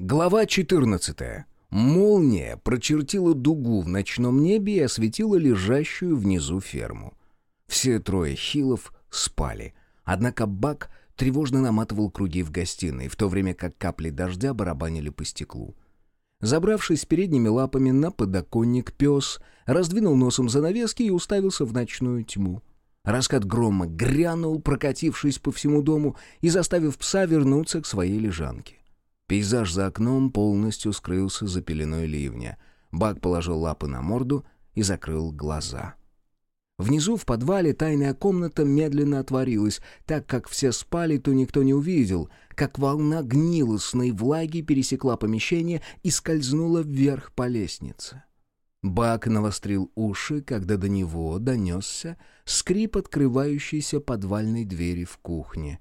Глава 14. Молния прочертила дугу в ночном небе и осветила лежащую внизу ферму. Все трое хилов спали, однако Бак тревожно наматывал круги в гостиной, в то время как капли дождя барабанили по стеклу. Забравшись передними лапами на подоконник, пес раздвинул носом занавески и уставился в ночную тьму. Раскат грома грянул, прокатившись по всему дому и заставив пса вернуться к своей лежанке. Пейзаж за окном полностью скрылся за пеленой ливня. Бак положил лапы на морду и закрыл глаза. Внизу в подвале тайная комната медленно отворилась. Так как все спали, то никто не увидел, как волна гнилостной влаги пересекла помещение и скользнула вверх по лестнице. Бак навострил уши, когда до него донесся скрип открывающейся подвальной двери в кухне.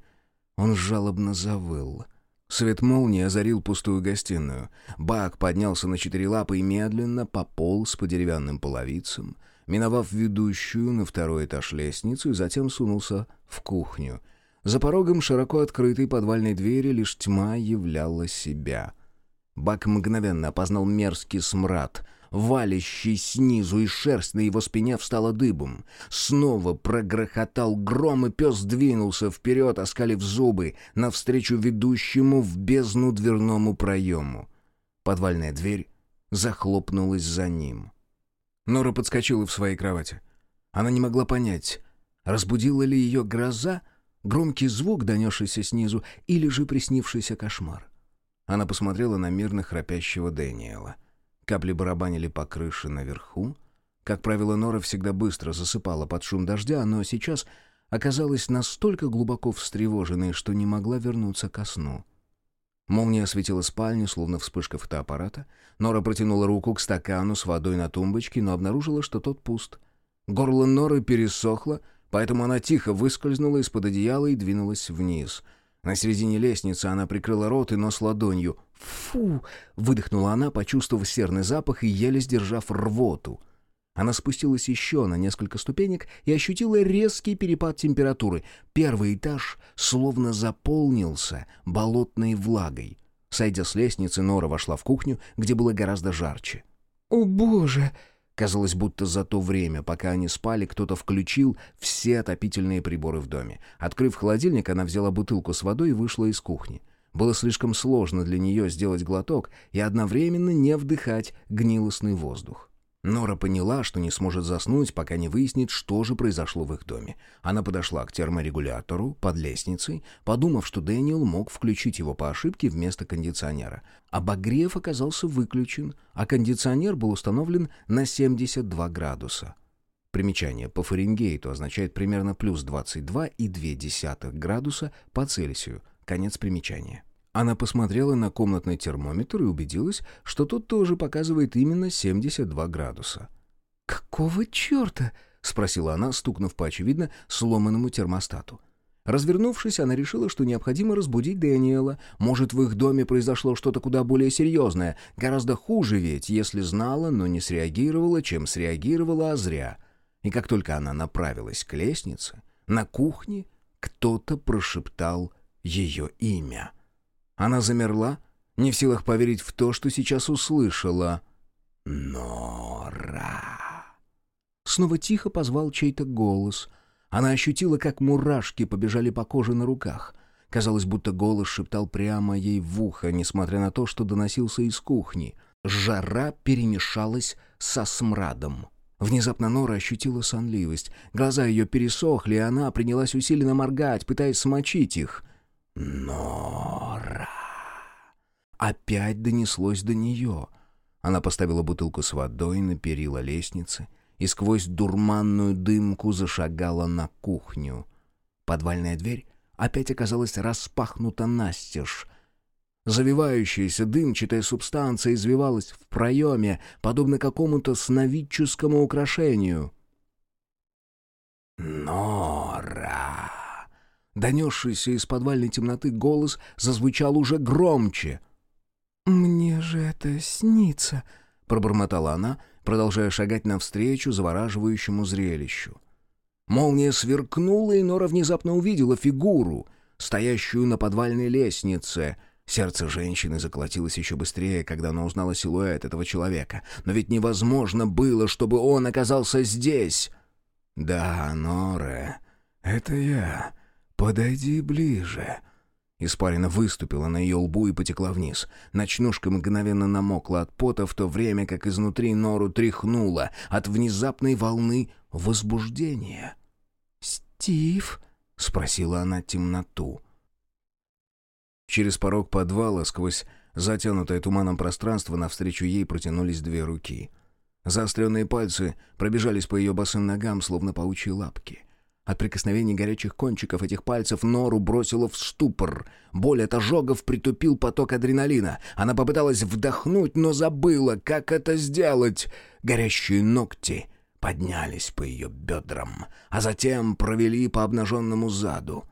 Он жалобно завыл — Свет молнии озарил пустую гостиную. Бак поднялся на четыре лапы и медленно пополз по деревянным половицам, миновав ведущую на второй этаж лестницу и затем сунулся в кухню. За порогом широко открытой подвальной двери лишь тьма являла себя. Бак мгновенно опознал мерзкий смрад — валящий снизу, и шерсть на его спине встала дыбом. Снова прогрохотал гром, и пес двинулся вперед, оскалив зубы, навстречу ведущему в бездну дверному проему. Подвальная дверь захлопнулась за ним. Нора подскочила в своей кровати. Она не могла понять, разбудила ли ее гроза, громкий звук, донесшийся снизу, или же приснившийся кошмар. Она посмотрела на мирно храпящего Дэниела — Капли барабанили по крыше наверху. Как правило, Нора всегда быстро засыпала под шум дождя, но сейчас оказалась настолько глубоко встревоженной, что не могла вернуться ко сну. Молния осветила спальню, словно вспышка фотоаппарата. Нора протянула руку к стакану с водой на тумбочке, но обнаружила, что тот пуст. Горло Норы пересохло, поэтому она тихо выскользнула из-под одеяла и двинулась вниз — на середине лестницы она прикрыла рот и нос ладонью. «Фу!» — выдохнула она, почувствовав серный запах и еле сдержав рвоту. Она спустилась еще на несколько ступенек и ощутила резкий перепад температуры. Первый этаж словно заполнился болотной влагой. Сойдя с лестницы, Нора вошла в кухню, где было гораздо жарче. «О, боже!» Казалось, будто за то время, пока они спали, кто-то включил все отопительные приборы в доме. Открыв холодильник, она взяла бутылку с водой и вышла из кухни. Было слишком сложно для нее сделать глоток и одновременно не вдыхать гнилостный воздух. Нора поняла, что не сможет заснуть, пока не выяснит, что же произошло в их доме. Она подошла к терморегулятору под лестницей, подумав, что Дэниел мог включить его по ошибке вместо кондиционера. Обогрев оказался выключен, а кондиционер был установлен на 72 градуса. Примечание по Фаренгейту означает примерно плюс 22,2 градуса по Цельсию. Конец примечания. Она посмотрела на комнатный термометр и убедилась, что тот тоже показывает именно 72 градуса. «Какого черта?» — спросила она, стукнув по, очевидно, сломанному термостату. Развернувшись, она решила, что необходимо разбудить Дэниела. Может, в их доме произошло что-то куда более серьезное. Гораздо хуже ведь, если знала, но не среагировала, чем среагировала, а зря. И как только она направилась к лестнице, на кухне кто-то прошептал ее имя. Она замерла, не в силах поверить в то, что сейчас услышала. «Нора!» Снова тихо позвал чей-то голос. Она ощутила, как мурашки побежали по коже на руках. Казалось, будто голос шептал прямо ей в ухо, несмотря на то, что доносился из кухни. Жара перемешалась со смрадом. Внезапно Нора ощутила сонливость. Глаза ее пересохли, и она принялась усиленно моргать, пытаясь смочить их. «Нора!» Опять донеслось до нее. Она поставила бутылку с водой на перила лестницы и сквозь дурманную дымку зашагала на кухню. Подвальная дверь опять оказалась распахнута настежь. Завивающаяся дымчатая субстанция извивалась в проеме, подобно какому-то сновидческому украшению. «Нора!» Донесшийся из подвальной темноты голос зазвучал уже громче. «Мне же это снится», — пробормотала она, продолжая шагать навстречу завораживающему зрелищу. Молния сверкнула, и Нора внезапно увидела фигуру, стоящую на подвальной лестнице. Сердце женщины заколотилось еще быстрее, когда она узнала силуэт этого человека. Но ведь невозможно было, чтобы он оказался здесь. «Да, Нора, это я. Подойди ближе». Испарина выступила на ее лбу и потекла вниз. Ночнушка мгновенно намокла от пота, в то время как изнутри нору тряхнула от внезапной волны возбуждения. «Стив?» — спросила она темноту. Через порог подвала, сквозь затянутое туманом пространство, навстречу ей протянулись две руки. Заостренные пальцы пробежались по ее босым ногам, словно паучьи лапки. От прикосновений горячих кончиков этих пальцев Нору бросило в ступор. Боль от ожогов притупил поток адреналина. Она попыталась вдохнуть, но забыла, как это сделать. Горящие ногти поднялись по ее бедрам, а затем провели по обнаженному заду.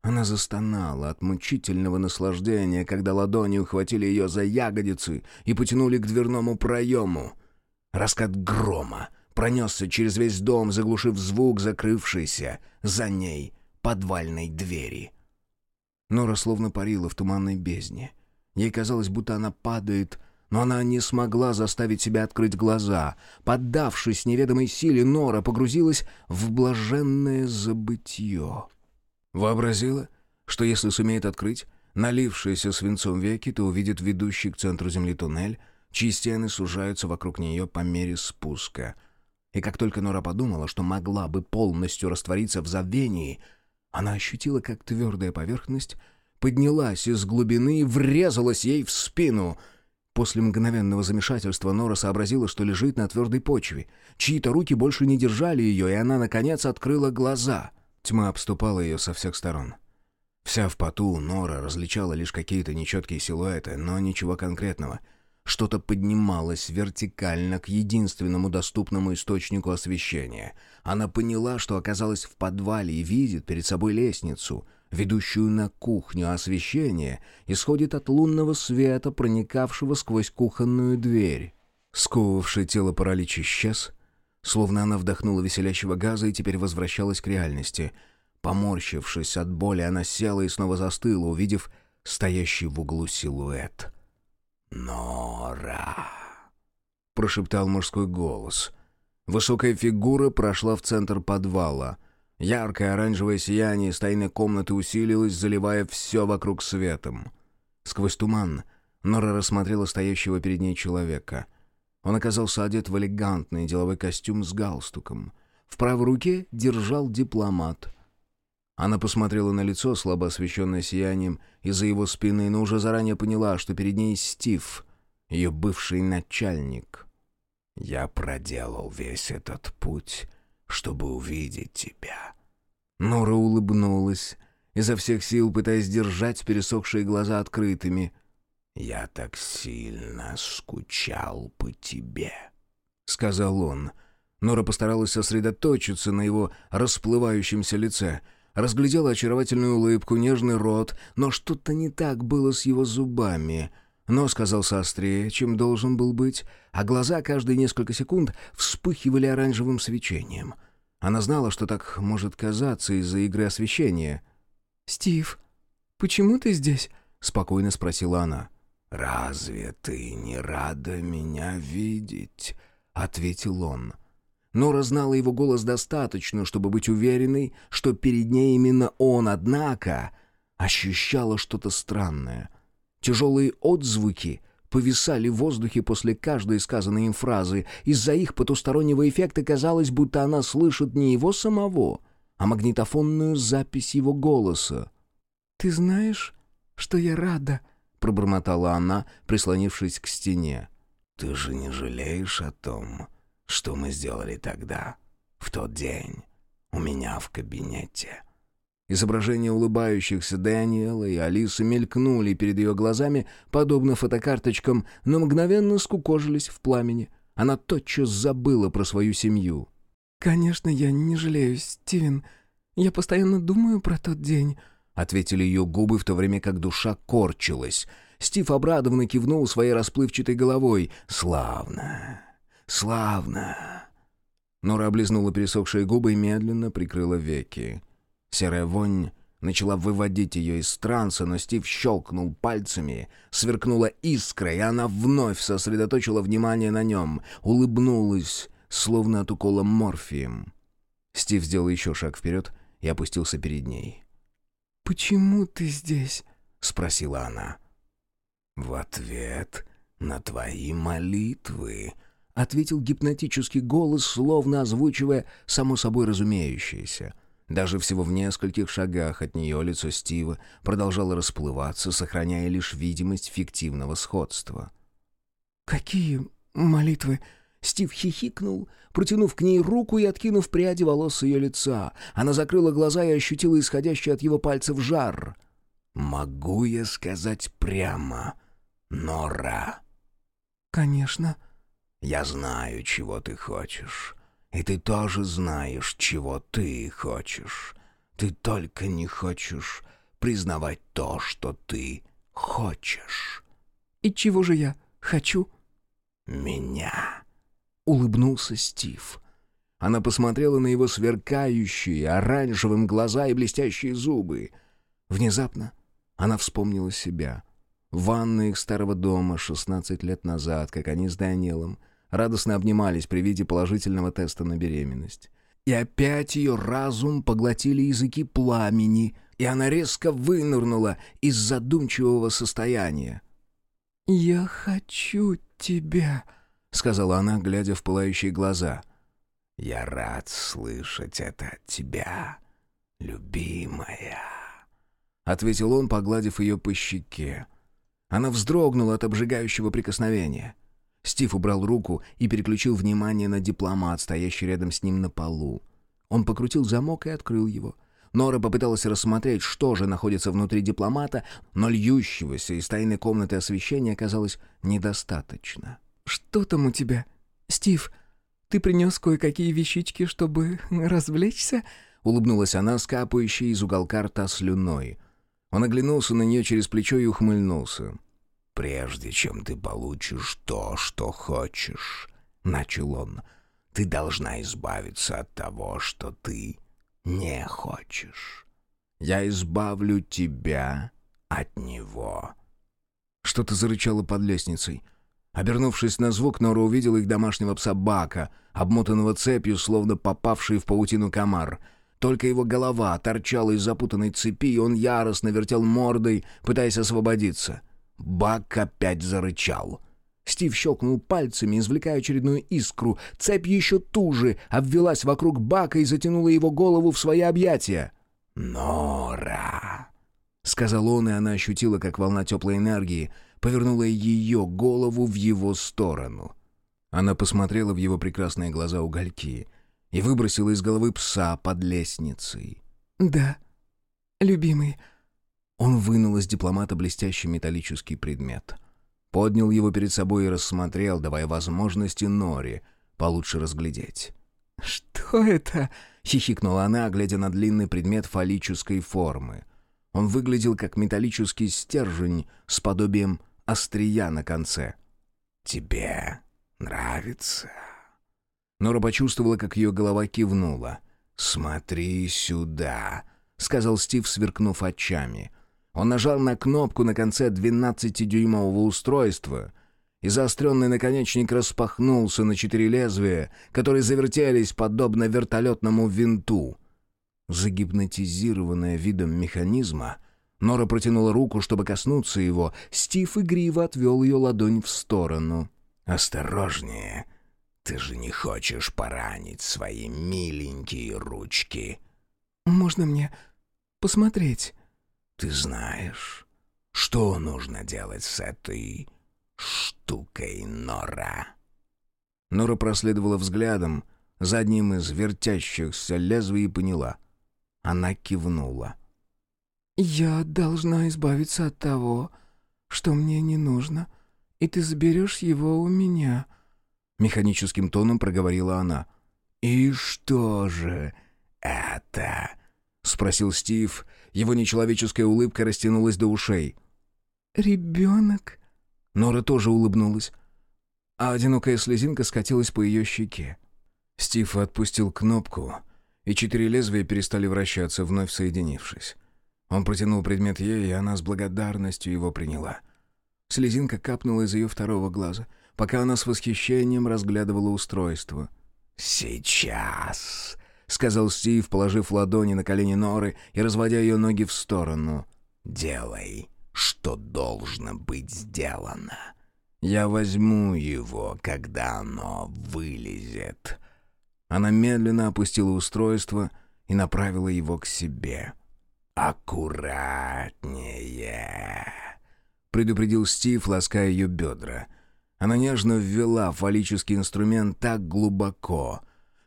Она застонала от мучительного наслаждения, когда ладони ухватили ее за ягодицы и потянули к дверному проему. Раскат грома пронесся через весь дом, заглушив звук закрывшейся за ней подвальной двери. Нора словно парила в туманной бездне. Ей казалось, будто она падает, но она не смогла заставить себя открыть глаза. Поддавшись неведомой силе, Нора погрузилась в блаженное забытье. Вообразила, что если сумеет открыть налившиеся свинцом веки, то увидит ведущий к центру Земли туннель, чьи стены сужаются вокруг нее по мере спуска. И как только Нора подумала, что могла бы полностью раствориться в забвении, она ощутила, как твердая поверхность поднялась из глубины и врезалась ей в спину. После мгновенного замешательства Нора сообразила, что лежит на твердой почве. Чьи-то руки больше не держали ее, и она, наконец, открыла глаза. Тьма обступала ее со всех сторон. Вся в поту Нора различала лишь какие-то нечеткие силуэты, но ничего конкретного — что-то поднималось вертикально к единственному доступному источнику освещения. Она поняла, что оказалась в подвале и видит перед собой лестницу, ведущую на кухню. Освещение исходит от лунного света, проникавшего сквозь кухонную дверь. Сковывавший тело паралич исчез, словно она вдохнула веселящего газа и теперь возвращалась к реальности. Поморщившись от боли, она села и снова застыла, увидев стоящий в углу силуэт — «Нора!» — прошептал мужской голос. Высокая фигура прошла в центр подвала. Яркое оранжевое сияние из тайной комнаты усилилось, заливая все вокруг светом. Сквозь туман Нора рассмотрела стоящего перед ней человека. Он оказался одет в элегантный деловой костюм с галстуком. В правой руке держал дипломат — она посмотрела на лицо, слабо освещенное сиянием, из-за его спины, но уже заранее поняла, что перед ней Стив, ее бывший начальник. «Я проделал весь этот путь, чтобы увидеть тебя». Нора улыбнулась, изо всех сил пытаясь держать пересохшие глаза открытыми. «Я так сильно скучал по тебе», — сказал он. Нора постаралась сосредоточиться на его расплывающемся лице — разглядела очаровательную улыбку, нежный рот, но что-то не так было с его зубами. Нос казался острее, чем должен был быть, а глаза каждые несколько секунд вспыхивали оранжевым свечением. Она знала, что так может казаться из-за игры освещения. «Стив, почему ты здесь?» — спокойно спросила она. «Разве ты не рада меня видеть?» — ответил он. Нора знала его голос достаточно, чтобы быть уверенной, что перед ней именно он, однако ощущала что-то странное. Тяжелые отзвуки повисали в воздухе после каждой сказанной им фразы. Из-за их потустороннего эффекта казалось, будто она слышит не его самого, а магнитофонную запись его голоса. «Ты знаешь, что я рада?» — пробормотала она, прислонившись к стене. «Ты же не жалеешь о том, что мы сделали тогда, в тот день, у меня в кабинете». Изображения улыбающихся Дэниела и Алисы мелькнули перед ее глазами, подобно фотокарточкам, но мгновенно скукожились в пламени. Она тотчас забыла про свою семью. «Конечно, я не жалею, Стивен. Я постоянно думаю про тот день», — ответили ее губы, в то время как душа корчилась. Стив обрадованно кивнул своей расплывчатой головой. «Славно! Славно!» Нора облизнула пересохшие губы и медленно прикрыла веки. Серая вонь начала выводить ее из транса, но Стив щелкнул пальцами, сверкнула искра, и она вновь сосредоточила внимание на нем, улыбнулась, словно от укола морфием. Стив сделал еще шаг вперед и опустился перед ней. «Почему ты здесь?» — спросила она. «В ответ на твои молитвы», — ответил гипнотический голос, словно озвучивая само собой разумеющееся. Даже всего в нескольких шагах от нее лицо Стива продолжало расплываться, сохраняя лишь видимость фиктивного сходства. «Какие молитвы?» Стив хихикнул, протянув к ней руку и откинув пряди волос с ее лица. Она закрыла глаза и ощутила исходящий от его пальцев жар. «Могу я сказать прямо, Нора?» «Конечно». «Я знаю, чего ты хочешь. И ты тоже знаешь, чего ты хочешь. Ты только не хочешь признавать то, что ты хочешь». «И чего же я хочу?» «Меня». — улыбнулся Стив. Она посмотрела на его сверкающие оранжевым глаза и блестящие зубы. Внезапно она вспомнила себя. В ванной их старого дома 16 лет назад, как они с Даниэлом радостно обнимались при виде положительного теста на беременность. И опять ее разум поглотили языки пламени, и она резко вынырнула из задумчивого состояния. «Я хочу тебя», — сказала она, глядя в пылающие глаза. «Я рад слышать это от тебя, любимая», — ответил он, погладив ее по щеке. Она вздрогнула от обжигающего прикосновения. Стив убрал руку и переключил внимание на дипломат, стоящий рядом с ним на полу. Он покрутил замок и открыл его. Нора попыталась рассмотреть, что же находится внутри дипломата, но льющегося из тайной комнаты освещения оказалось недостаточно. «Что там у тебя? Стив, ты принес кое-какие вещички, чтобы развлечься?» Улыбнулась она, скапающая из уголка рта слюной. Он оглянулся на нее через плечо и ухмыльнулся. «Прежде чем ты получишь то, что хочешь», — начал он, — «ты должна избавиться от того, что ты не хочешь. Я избавлю тебя от него». Что-то зарычало под лестницей. Обернувшись на звук, Нора увидела их домашнего пса Бака, обмотанного цепью, словно попавший в паутину комар. Только его голова торчала из запутанной цепи, и он яростно вертел мордой, пытаясь освободиться. Бак опять зарычал. Стив щелкнул пальцами, извлекая очередную искру. Цепь еще туже обвелась вокруг Бака и затянула его голову в свои объятия. «Нора!» — сказал он, и она ощутила, как волна теплой энергии — повернула ее голову в его сторону. Она посмотрела в его прекрасные глаза угольки и выбросила из головы пса под лестницей. «Да, любимый». Он вынул из дипломата блестящий металлический предмет. Поднял его перед собой и рассмотрел, давая возможности Норе получше разглядеть. «Что это?» — хихикнула она, глядя на длинный предмет фаллической формы. Он выглядел как металлический стержень с подобием острия на конце. «Тебе нравится?» Нора почувствовала, как ее голова кивнула. «Смотри сюда», — сказал Стив, сверкнув очами. Он нажал на кнопку на конце 12-дюймового устройства, и заостренный наконечник распахнулся на четыре лезвия, которые завертелись подобно вертолетному винту. Загипнотизированная видом механизма — Нора протянула руку, чтобы коснуться его. Стив игриво отвел ее ладонь в сторону. «Осторожнее. Ты же не хочешь поранить свои миленькие ручки». «Можно мне посмотреть?» «Ты знаешь, что нужно делать с этой штукой, Нора?» Нора проследовала взглядом за одним из вертящихся лезвий и поняла. Она кивнула. «Я должна избавиться от того, что мне не нужно, и ты заберешь его у меня», — механическим тоном проговорила она. «И что же это?» — спросил Стив. Его нечеловеческая улыбка растянулась до ушей. «Ребенок?» Нора тоже улыбнулась, а одинокая слезинка скатилась по ее щеке. Стив отпустил кнопку, и четыре лезвия перестали вращаться, вновь соединившись. Он протянул предмет ей, и она с благодарностью его приняла. Слезинка капнула из ее второго глаза, пока она с восхищением разглядывала устройство. «Сейчас!» — сказал Стив, положив ладони на колени Норы и разводя ее ноги в сторону. «Делай, что должно быть сделано. Я возьму его, когда оно вылезет». Она медленно опустила устройство и направила его к себе. «Аккуратнее!» — предупредил Стив, лаская ее бедра. Она нежно ввела фаллический инструмент так глубоко,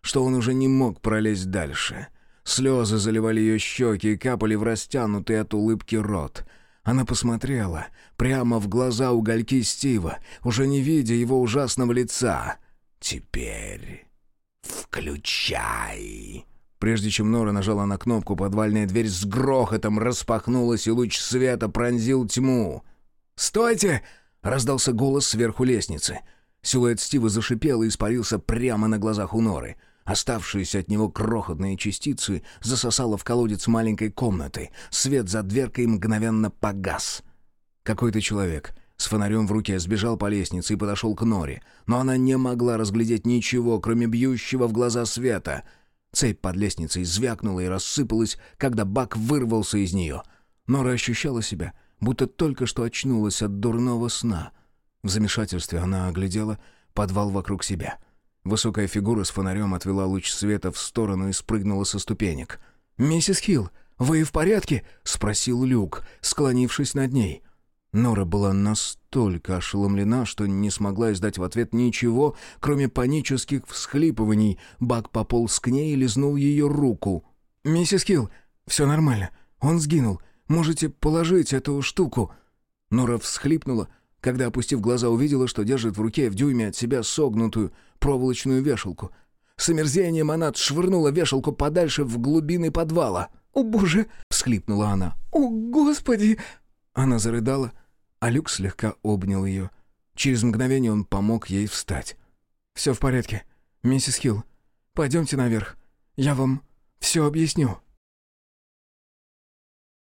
что он уже не мог пролезть дальше. Слезы заливали ее щеки и капали в растянутый от улыбки рот. Она посмотрела прямо в глаза угольки Стива, уже не видя его ужасного лица. «Теперь «Включай!» Прежде чем Нора нажала на кнопку, подвальная дверь с грохотом распахнулась, и луч света пронзил тьму. «Стойте!» — раздался голос сверху лестницы. Силуэт Стива зашипел и испарился прямо на глазах у Норы. Оставшиеся от него крохотные частицы засосало в колодец маленькой комнаты. Свет за дверкой мгновенно погас. Какой-то человек с фонарем в руке сбежал по лестнице и подошел к Норе, но она не могла разглядеть ничего, кроме бьющего в глаза света. Цепь под лестницей звякнула и рассыпалась, когда Бак вырвался из нее. Нора ощущала себя, будто только что очнулась от дурного сна. В замешательстве она оглядела подвал вокруг себя. Высокая фигура с фонарем отвела луч света в сторону и спрыгнула со ступенек. «Миссис Хилл, вы в порядке?» — спросил Люк, склонившись над ней. Нора была настолько ошеломлена, что не смогла издать в ответ ничего, кроме панических всхлипываний. Бак пополз к ней и лизнул ее руку. «Миссис Килл, все нормально. Он сгинул. Можете положить эту штуку». Нора всхлипнула, когда, опустив глаза, увидела, что держит в руке в дюйме от себя согнутую проволочную вешалку. С омерзением она отшвырнула вешалку подальше в глубины подвала. «О, боже!» — всхлипнула она. «О, господи!» Она зарыдала, — а Люк слегка обнял ее. Через мгновение он помог ей встать. «Все в порядке, миссис Хилл. Пойдемте наверх. Я вам все объясню».